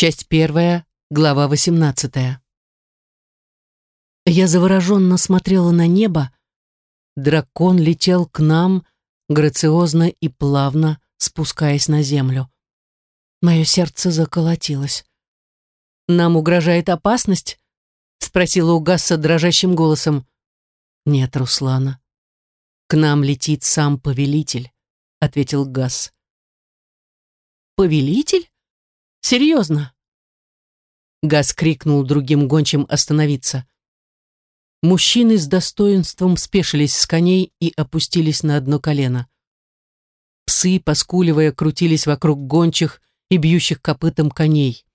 Часть первая, глава восемнадцатая. Я завороженно смотрела на небо. Дракон летел к нам, грациозно и плавно спускаясь на землю. Мое сердце заколотилось. «Нам угрожает опасность?» — спросила у Гасса дрожащим голосом. «Нет, Руслана. К нам летит сам повелитель», — ответил Гасс. «Повелитель? Серьезно?» Газ крикнул другим гончим остановиться. Мужчины с достоинством спешились с коней и опустились на одно колено. Псы, поскуливая, крутились вокруг гончих и бьющих копытом коней.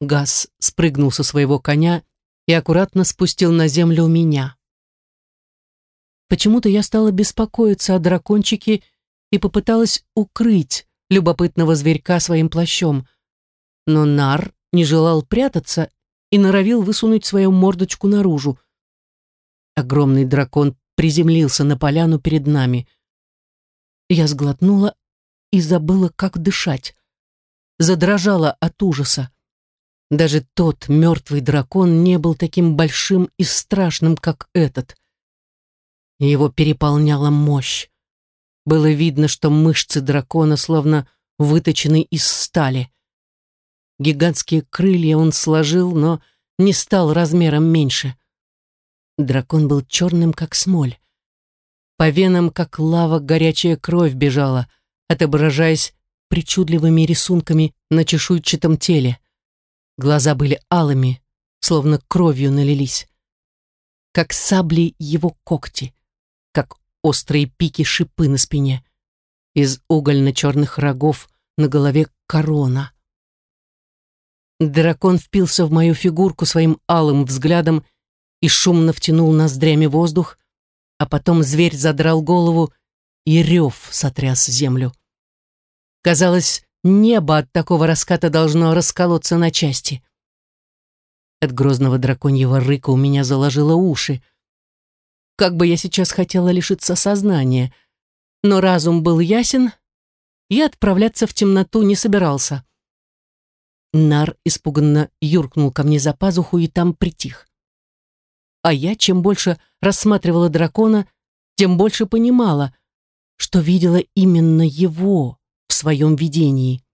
Газ спрыгнул со своего коня и аккуратно спустил на землю меня. Почему-то я стала беспокоиться о дракончике и попыталась укрыть любопытного зверька своим плащом. Но Нар не желал прятаться и норовил высунуть свою мордочку наружу. Огромный дракон приземлился на поляну перед нами. Я сглотнула и забыла, как дышать. Задрожала от ужаса. Даже тот мертвый дракон не был таким большим и страшным, как этот. Его переполняла мощь. Было видно, что мышцы дракона словно выточены из стали. Гигантские крылья он сложил, но не стал размером меньше. Дракон был черным, как смоль. По венам, как лава, горячая кровь бежала, отображаясь причудливыми рисунками на чешуйчатом теле. Глаза были алыми, словно кровью налились. Как сабли его когти, как острые пики шипы на спине. Из угольно-черных рогов на голове корона. Дракон впился в мою фигурку своим алым взглядом и шумно втянул ноздрями воздух, а потом зверь задрал голову и рев сотряс землю. Казалось, небо от такого раската должно расколоться на части. От грозного драконьего рыка у меня заложило уши. Как бы я сейчас хотела лишиться сознания, но разум был ясен, и отправляться в темноту не собирался. Нар испуганно юркнул ко мне за пазуху и там притих. А я, чем больше рассматривала дракона, тем больше понимала, что видела именно его в своем видении.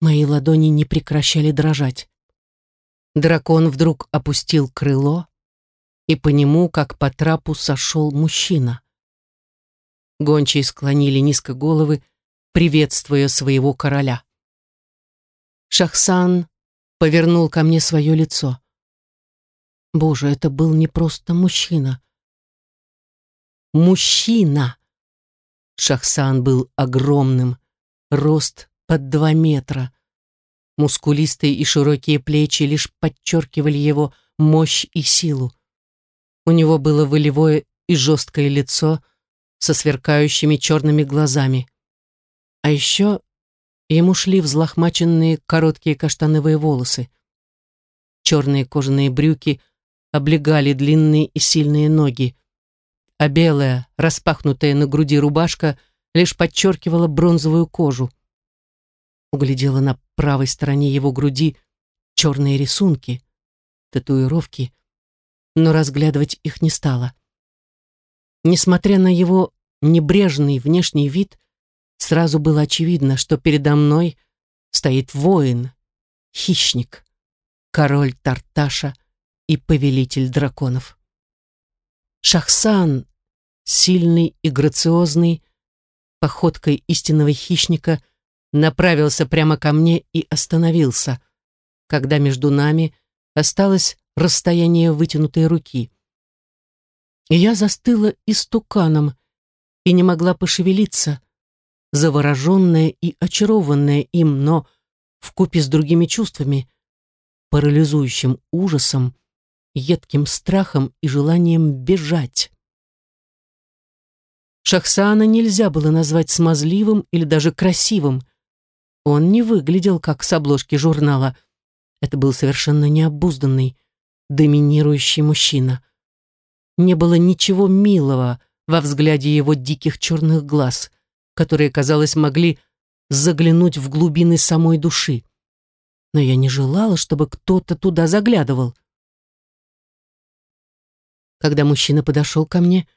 Мои ладони не прекращали дрожать. Дракон вдруг опустил крыло, и по нему, как по трапу, сошел мужчина. Гончие склонили низко головы, приветствуя своего короля. Шахсан повернул ко мне свое лицо. Боже, это был не просто мужчина. Мужчина! Шахсан был огромным, рост под два метра. Мускулистые и широкие плечи лишь подчеркивали его мощь и силу. У него было волевое и жесткое лицо со сверкающими черными глазами. А еще Ему шли взлохмаченные короткие каштановые волосы. Черные кожаные брюки облегали длинные и сильные ноги, а белая, распахнутая на груди рубашка лишь подчеркивала бронзовую кожу. Углядела на правой стороне его груди черные рисунки, татуировки, но разглядывать их не стала. Несмотря на его небрежный внешний вид, Сразу было очевидно, что передо мной стоит воин, хищник, король Тарташа и повелитель драконов. Шахсан, сильный и грациозный, походкой истинного хищника, направился прямо ко мне и остановился, когда между нами осталось расстояние вытянутой руки. Я застыла истуканом и не могла пошевелиться, завороженная и очарованная им, но вкупе с другими чувствами, парализующим ужасом, едким страхом и желанием бежать. Шахсана нельзя было назвать смазливым или даже красивым. Он не выглядел как с обложки журнала. Это был совершенно необузданный, доминирующий мужчина. Не было ничего милого во взгляде его диких черных глаз которые, казалось, могли заглянуть в глубины самой души. но я не желала, чтобы кто-то туда заглядывал. Когда мужчина подошел ко мне,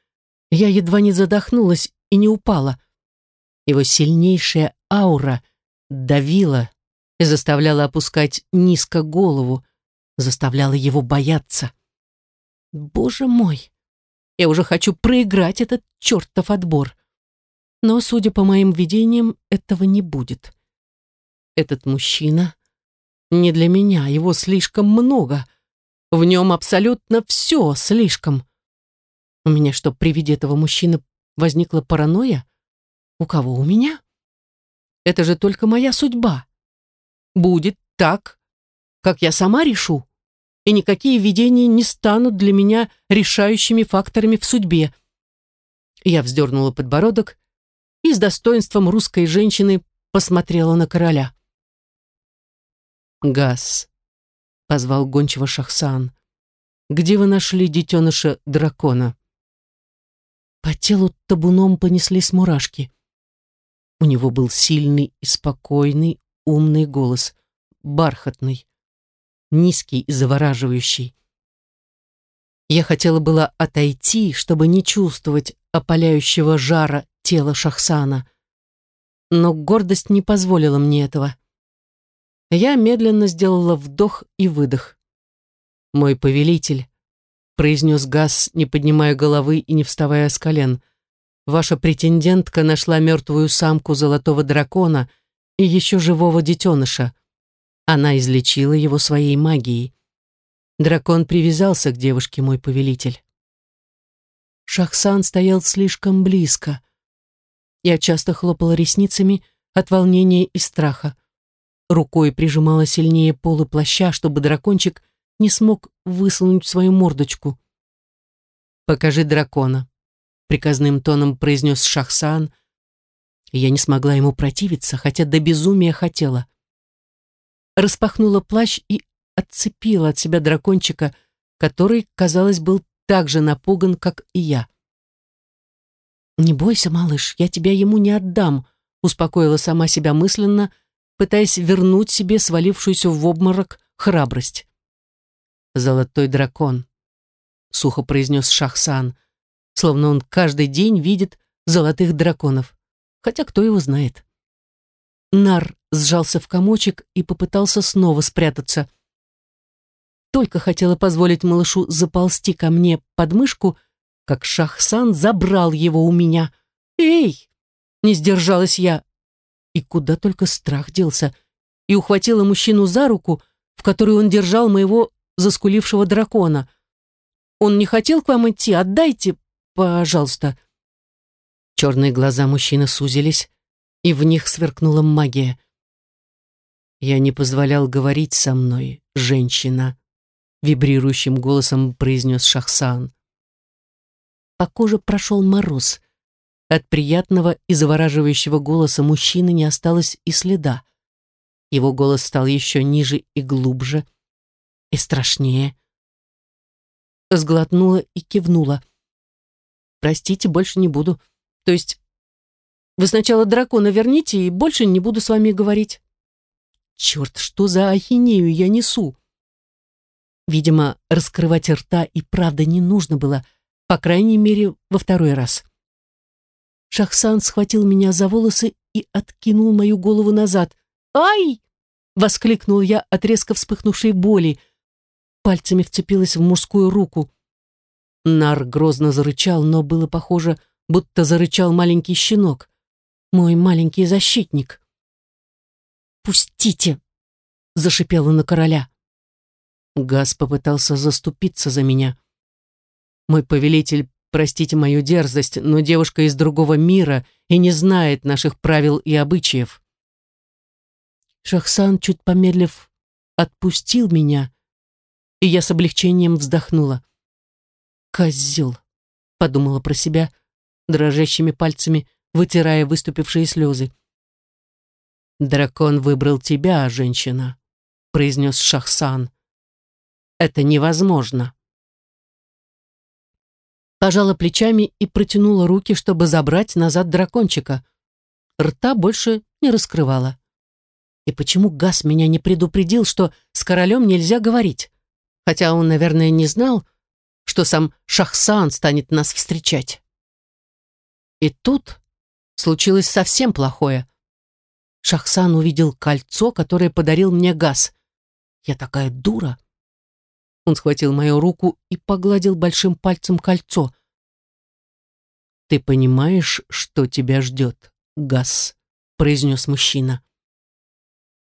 я едва не задохнулась и не упала. Его сильнейшая аура давила и заставляла опускать низко голову, заставляла его бояться. Боже мой, я уже хочу проиграть этот чертов отбор. Но, судя по моим видениям, этого не будет. Этот мужчина не для меня, его слишком много. В нем абсолютно все слишком. У меня что, при виде этого мужчины возникла паранойя? У кого? У меня? Это же только моя судьба. Будет так, как я сама решу, и никакие видения не станут для меня решающими факторами в судьбе. Я вздернула подбородок и с достоинством русской женщины посмотрела на короля. «Газ», — позвал гончего Шахсан, — «где вы нашли детеныша дракона?» По телу табуном понеслись мурашки. У него был сильный и спокойный, умный голос, бархатный, низкий и завораживающий. Я хотела было отойти, чтобы не чувствовать опаляющего жара тела Шахсана, но гордость не позволила мне этого. Я медленно сделала вдох и выдох. «Мой повелитель», — произнес Газ, не поднимая головы и не вставая с колен, «ваша претендентка нашла мертвую самку золотого дракона и еще живого детеныша. Она излечила его своей магией. Дракон привязался к девушке, мой повелитель». Шахсан стоял слишком близко. Я часто хлопала ресницами от волнения и страха. Рукой прижимала сильнее полы плаща, чтобы дракончик не смог высунуть свою мордочку. «Покажи дракона», — приказным тоном произнес Шахсан. Я не смогла ему противиться, хотя до безумия хотела. Распахнула плащ и отцепила от себя дракончика, который, казалось, был так же напуган, как и я. «Не бойся, малыш, я тебя ему не отдам», — успокоила сама себя мысленно, пытаясь вернуть себе свалившуюся в обморок храбрость. «Золотой дракон», — сухо произнес Шахсан, словно он каждый день видит золотых драконов, хотя кто его знает. Нар сжался в комочек и попытался снова спрятаться. Только хотела позволить малышу заползти ко мне под мышку, как Шахсан забрал его у меня. «Эй!» — не сдержалась я, и куда только страх делся, и ухватила мужчину за руку, в которую он держал моего заскулившего дракона. «Он не хотел к вам идти, отдайте, пожалуйста». Черные глаза мужчины сузились, и в них сверкнула магия. «Я не позволял говорить со мной, женщина», — вибрирующим голосом произнес Шахсан. По коже прошел мороз, от приятного и завораживающего голоса мужчины не осталось и следа. Его голос стал еще ниже и глубже, и страшнее. Сглотнула и кивнула. «Простите, больше не буду. То есть вы сначала дракона верните, и больше не буду с вами говорить». «Черт, что за ахинею я несу?» Видимо, раскрывать рта и правда не нужно было, по крайней мере, во второй раз. Шахсан схватил меня за волосы и откинул мою голову назад. «Ай!» — воскликнул я от резко вспыхнувшей боли. Пальцами вцепилась в мужскую руку. Нар грозно зарычал, но было похоже, будто зарычал маленький щенок. Мой маленький защитник. «Пустите!» — зашипела на короля. Газ попытался заступиться за меня. Мой повелитель Простите мою дерзость, но девушка из другого мира и не знает наших правил и обычаев. Шахсан, чуть помедлив, отпустил меня, и я с облегчением вздохнула. «Козел!» — подумала про себя, дрожащими пальцами вытирая выступившие слезы. «Дракон выбрал тебя, женщина», — произнес Шахсан. «Это невозможно» пожала плечами и протянула руки, чтобы забрать назад дракончика. Рта больше не раскрывала. И почему Гас меня не предупредил, что с королем нельзя говорить? Хотя он, наверное, не знал, что сам Шахсан станет нас встречать. И тут случилось совсем плохое. Шахсан увидел кольцо, которое подарил мне Гас. Я такая дура. Он схватил мою руку и погладил большим пальцем кольцо. «Ты понимаешь, что тебя ждет, Гас?» — произнес мужчина.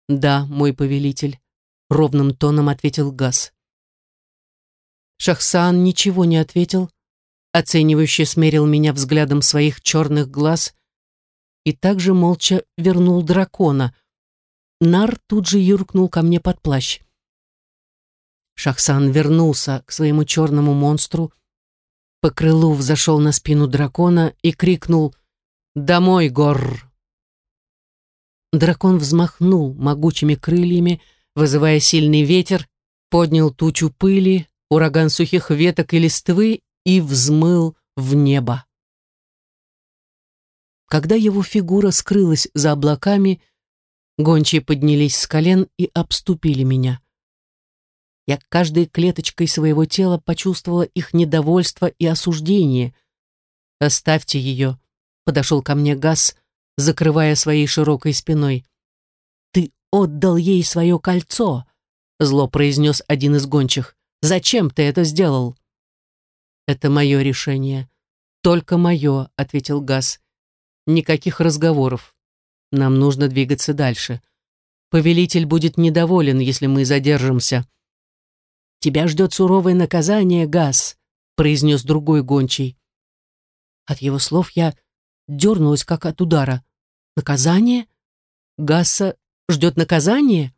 «Да, мой повелитель», — ровным тоном ответил Гас. Шахсан ничего не ответил, оценивающе смерил меня взглядом своих черных глаз и также молча вернул дракона. Нар тут же юркнул ко мне под плащ. Шахсан вернулся к своему черному монстру, по крылу взошел на спину дракона и крикнул «Домой, Гор!». Дракон взмахнул могучими крыльями, вызывая сильный ветер, поднял тучу пыли, ураган сухих веток и листвы и взмыл в небо. Когда его фигура скрылась за облаками, гончие поднялись с колен и обступили меня. Я каждой клеточкой своего тела почувствовала их недовольство и осуждение. «Оставьте ее», — подошел ко мне Газ, закрывая своей широкой спиной. «Ты отдал ей свое кольцо», — зло произнес один из гончих. «Зачем ты это сделал?» «Это мое решение. Только мое», — ответил Газ. «Никаких разговоров. Нам нужно двигаться дальше. Повелитель будет недоволен, если мы задержимся». «Тебя ждет суровое наказание, Газ», — произнес другой гончий. От его слов я дернулась, как от удара. «Наказание? Гасса ждет наказание?»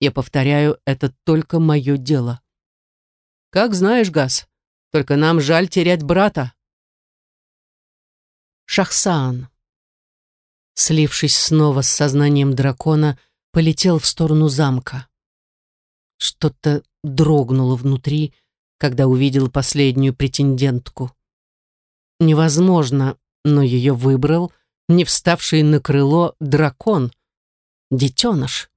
Я повторяю, это только мое дело. «Как знаешь, Газ, только нам жаль терять брата». Шахсан, слившись снова с сознанием дракона, полетел в сторону замка. Что-то дрогнуло внутри, когда увидел последнюю претендентку. Невозможно, но ее выбрал не вставший на крыло дракон, детеныш.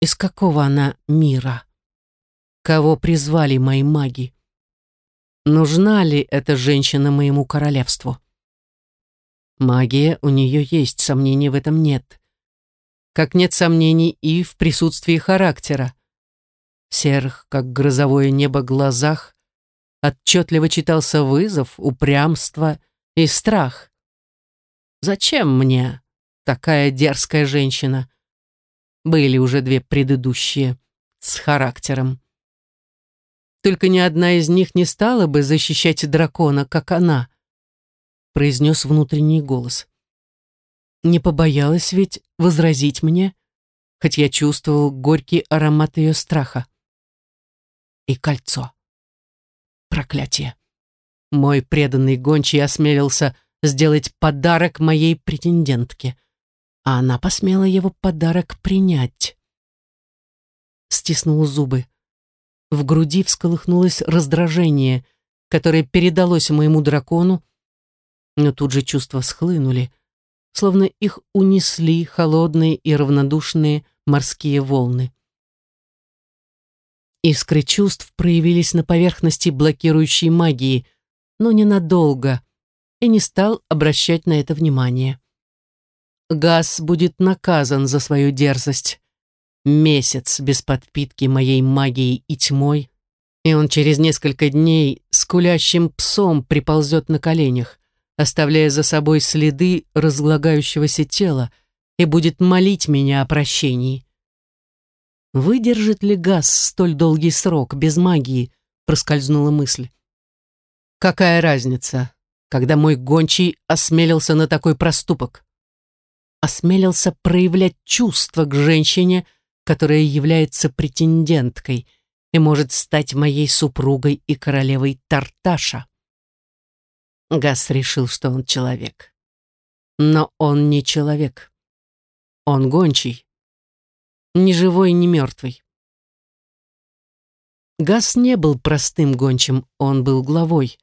Из какого она мира? Кого призвали мои маги? Нужна ли эта женщина моему королевству? Магия у нее есть, сомнений в этом нет. Как нет сомнений и в присутствии характера серых, как грозовое небо, глазах отчетливо читался вызов, упрямство и страх. «Зачем мне такая дерзкая женщина?» Были уже две предыдущие с характером. Только ни одна из них не стала бы защищать дракона, как она, произнес внутренний голос. Не побоялась ведь возразить мне, хоть я чувствовал горький аромат ее страха и кольцо. Проклятие. Мой преданный гончий осмелился сделать подарок моей претендентке, а она посмела его подарок принять. Стиснул зубы. В груди всколыхнулось раздражение, которое передалось моему дракону, но тут же чувства схлынули, словно их унесли холодные и равнодушные морские волны. Искры чувств проявились на поверхности блокирующей магии, но ненадолго, и не стал обращать на это внимание. Газ будет наказан за свою дерзость. Месяц без подпитки моей магией и тьмой, и он через несколько дней скулящим псом приползет на коленях, оставляя за собой следы разлагающегося тела, и будет молить меня о прощении. Выдержит ли газ столь долгий срок без магии? Проскользнула мысль. Какая разница, когда мой гончий осмелился на такой проступок? Осмелился проявлять чувства к женщине, которая является претенденткой и может стать моей супругой и королевой Тарташа. Газ решил, что он человек. Но он не человек. Он гончий ни живой, ни мертвый. Газ не был простым гончим, он был главой.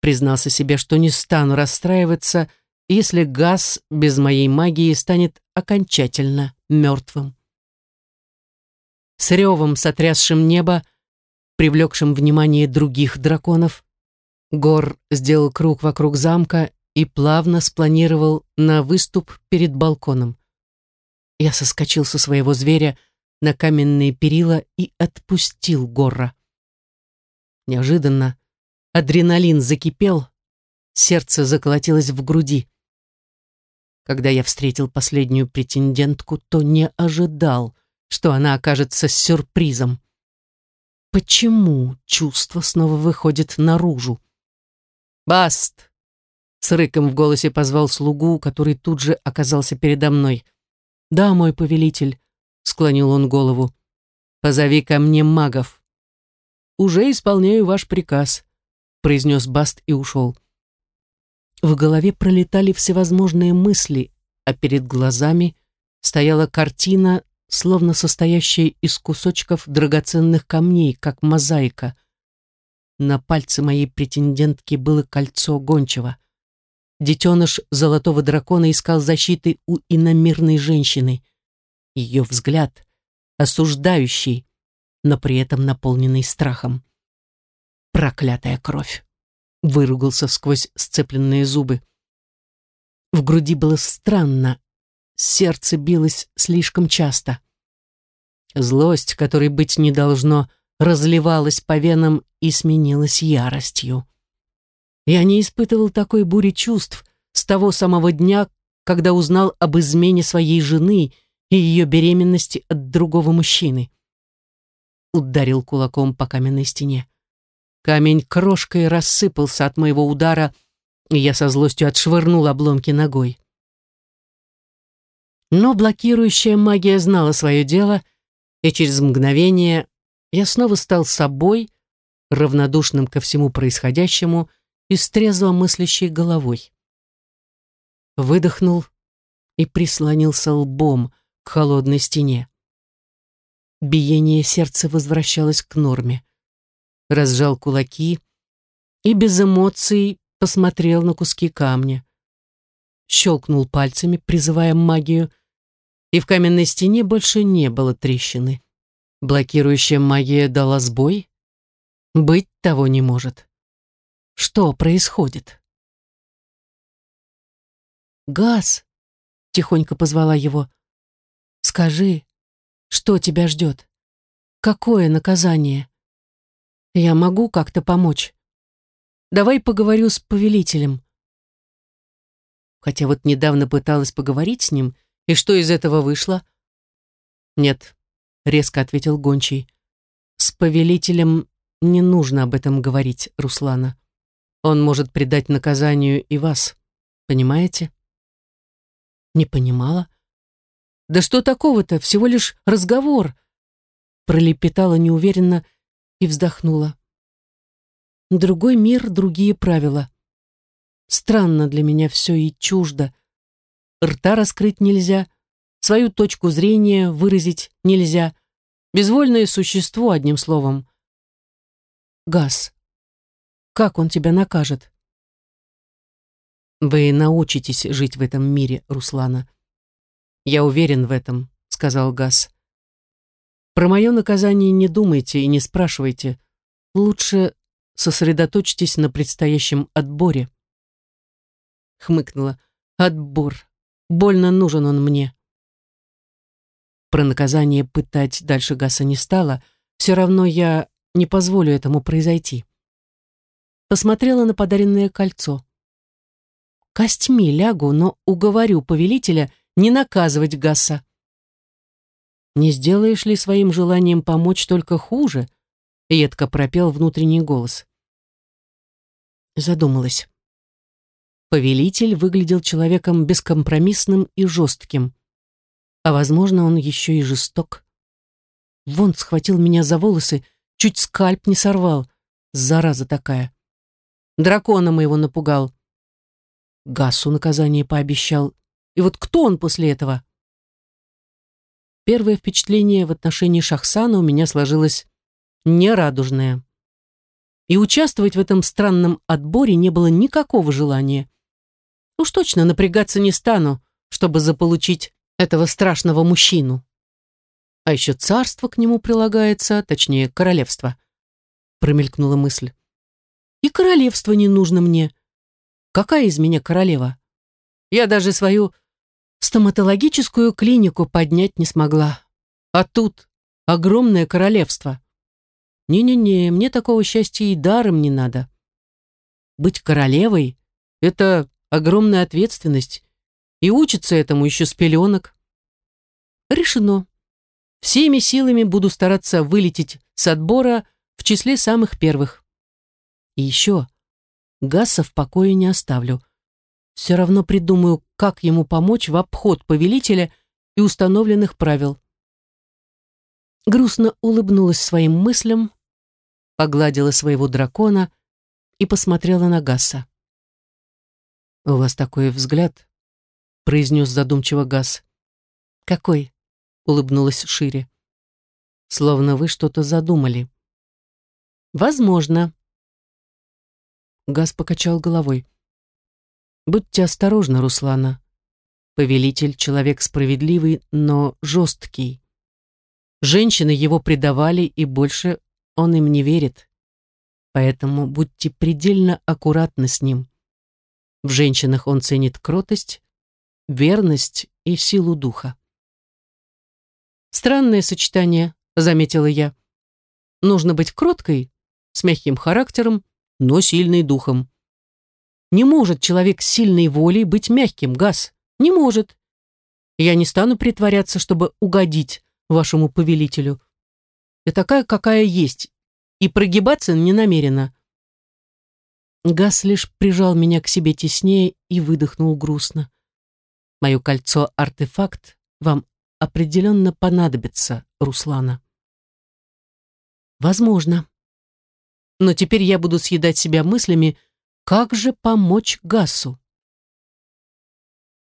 Признался себе, что не стану расстраиваться, если газ без моей магии станет окончательно мертвым. С ревом, сотрясшим небо, привлекшим внимание других драконов, Гор сделал круг вокруг замка и плавно спланировал на выступ перед балконом. Я соскочил со своего зверя на каменные перила и отпустил Горра. Неожиданно адреналин закипел, сердце заколотилось в груди. Когда я встретил последнюю претендентку, то не ожидал, что она окажется сюрпризом. Почему чувство снова выходит наружу? «Баст!» С рыком в голосе позвал слугу, который тут же оказался передо мной. «Да, мой повелитель», — склонил он голову. «Позови ко мне магов». «Уже исполняю ваш приказ», — произнес Баст и ушел. В голове пролетали всевозможные мысли, а перед глазами стояла картина, словно состоящая из кусочков драгоценных камней, как мозаика. На пальце моей претендентки было кольцо гончего. Детеныш золотого дракона искал защиты у иномирной женщины. Ее взгляд, осуждающий, но при этом наполненный страхом. Проклятая кровь выругался сквозь сцепленные зубы. В груди было странно, сердце билось слишком часто. Злость, которой быть не должно, разливалась по венам и сменилась яростью. Я не испытывал такой бури чувств с того самого дня, когда узнал об измене своей жены и ее беременности от другого мужчины. Ударил кулаком по каменной стене. Камень крошкой рассыпался от моего удара, и я со злостью отшвырнул обломки ногой. Но блокирующая магия знала свое дело, и через мгновение я снова стал собой, равнодушным ко всему происходящему и с трезво мыслящей головой. Выдохнул и прислонился лбом к холодной стене. Биение сердца возвращалось к норме разжал кулаки и без эмоций посмотрел на куски камня. Щелкнул пальцами, призывая магию, и в каменной стене больше не было трещины. Блокирующая магия дала сбой? Быть того не может. Что происходит? «Газ!» — тихонько позвала его. «Скажи, что тебя ждет? Какое наказание?» Я могу как-то помочь. Давай поговорю с повелителем. Хотя вот недавно пыталась поговорить с ним, и что из этого вышло? Нет, резко ответил Гончий. С повелителем не нужно об этом говорить, Руслана. Он может предать наказанию и вас. Понимаете? Не понимала. Да что такого-то? Всего лишь разговор. Пролепетала неуверенно и вздохнула. Другой мир, другие правила. Странно для меня все и чуждо. Рта раскрыть нельзя, свою точку зрения выразить нельзя. Безвольное существо, одним словом. Газ. Как он тебя накажет? Вы научитесь жить в этом мире, Руслана. Я уверен в этом, сказал Газ. Про мое наказание не думайте и не спрашивайте. Лучше сосредоточьтесь на предстоящем отборе. Хмыкнула. Отбор. Больно нужен он мне. Про наказание пытать дальше Гаса не стало. Все равно я не позволю этому произойти. Посмотрела на подаренное кольцо. Костьми лягу, но уговорю повелителя не наказывать Гаса. Не сделаешь ли своим желанием помочь только хуже? Едко пропел внутренний голос. Задумалась. Повелитель выглядел человеком бескомпромиссным и жестким. А, возможно, он еще и жесток. Вон схватил меня за волосы, чуть скальп не сорвал. Зараза такая. Дракона моего напугал. Гасу наказание пообещал. И вот кто он после этого? Первое впечатление в отношении Шахсана у меня сложилось нерадужное. И участвовать в этом странном отборе не было никакого желания. Уж точно напрягаться не стану, чтобы заполучить этого страшного мужчину. А еще царство к нему прилагается, точнее, королевство. Промелькнула мысль. И королевство не нужно мне. Какая из меня королева? Я даже свою стоматологическую клинику поднять не смогла. А тут огромное королевство. Не-не-не, мне такого счастья и даром не надо. Быть королевой — это огромная ответственность, и учится этому еще с пеленок. Решено. Всеми силами буду стараться вылететь с отбора в числе самых первых. И еще, Гасса в покое не оставлю. Все равно придумаю, как ему помочь в обход повелителя и установленных правил. Грустно улыбнулась своим мыслям, погладила своего дракона и посмотрела на Гасса. «У вас такой взгляд», — произнес задумчиво Гасс. «Какой?» — улыбнулась шире. «Словно вы что-то задумали». «Возможно». Гасс покачал головой. «Будьте осторожны, Руслана. Повелитель — человек справедливый, но жесткий. Женщины его предавали, и больше он им не верит. Поэтому будьте предельно аккуратны с ним. В женщинах он ценит кротость, верность и силу духа. Странное сочетание, заметила я. Нужно быть кроткой, с мягким характером, но сильной духом. Не может человек с сильной волей быть мягким, Газ. Не может. Я не стану притворяться, чтобы угодить вашему повелителю. Я такая, какая есть, и прогибаться не намерена. Газ лишь прижал меня к себе теснее и выдохнул грустно. Мое кольцо-артефакт вам определенно понадобится, Руслана. Возможно. Но теперь я буду съедать себя мыслями, как же помочь Гасу.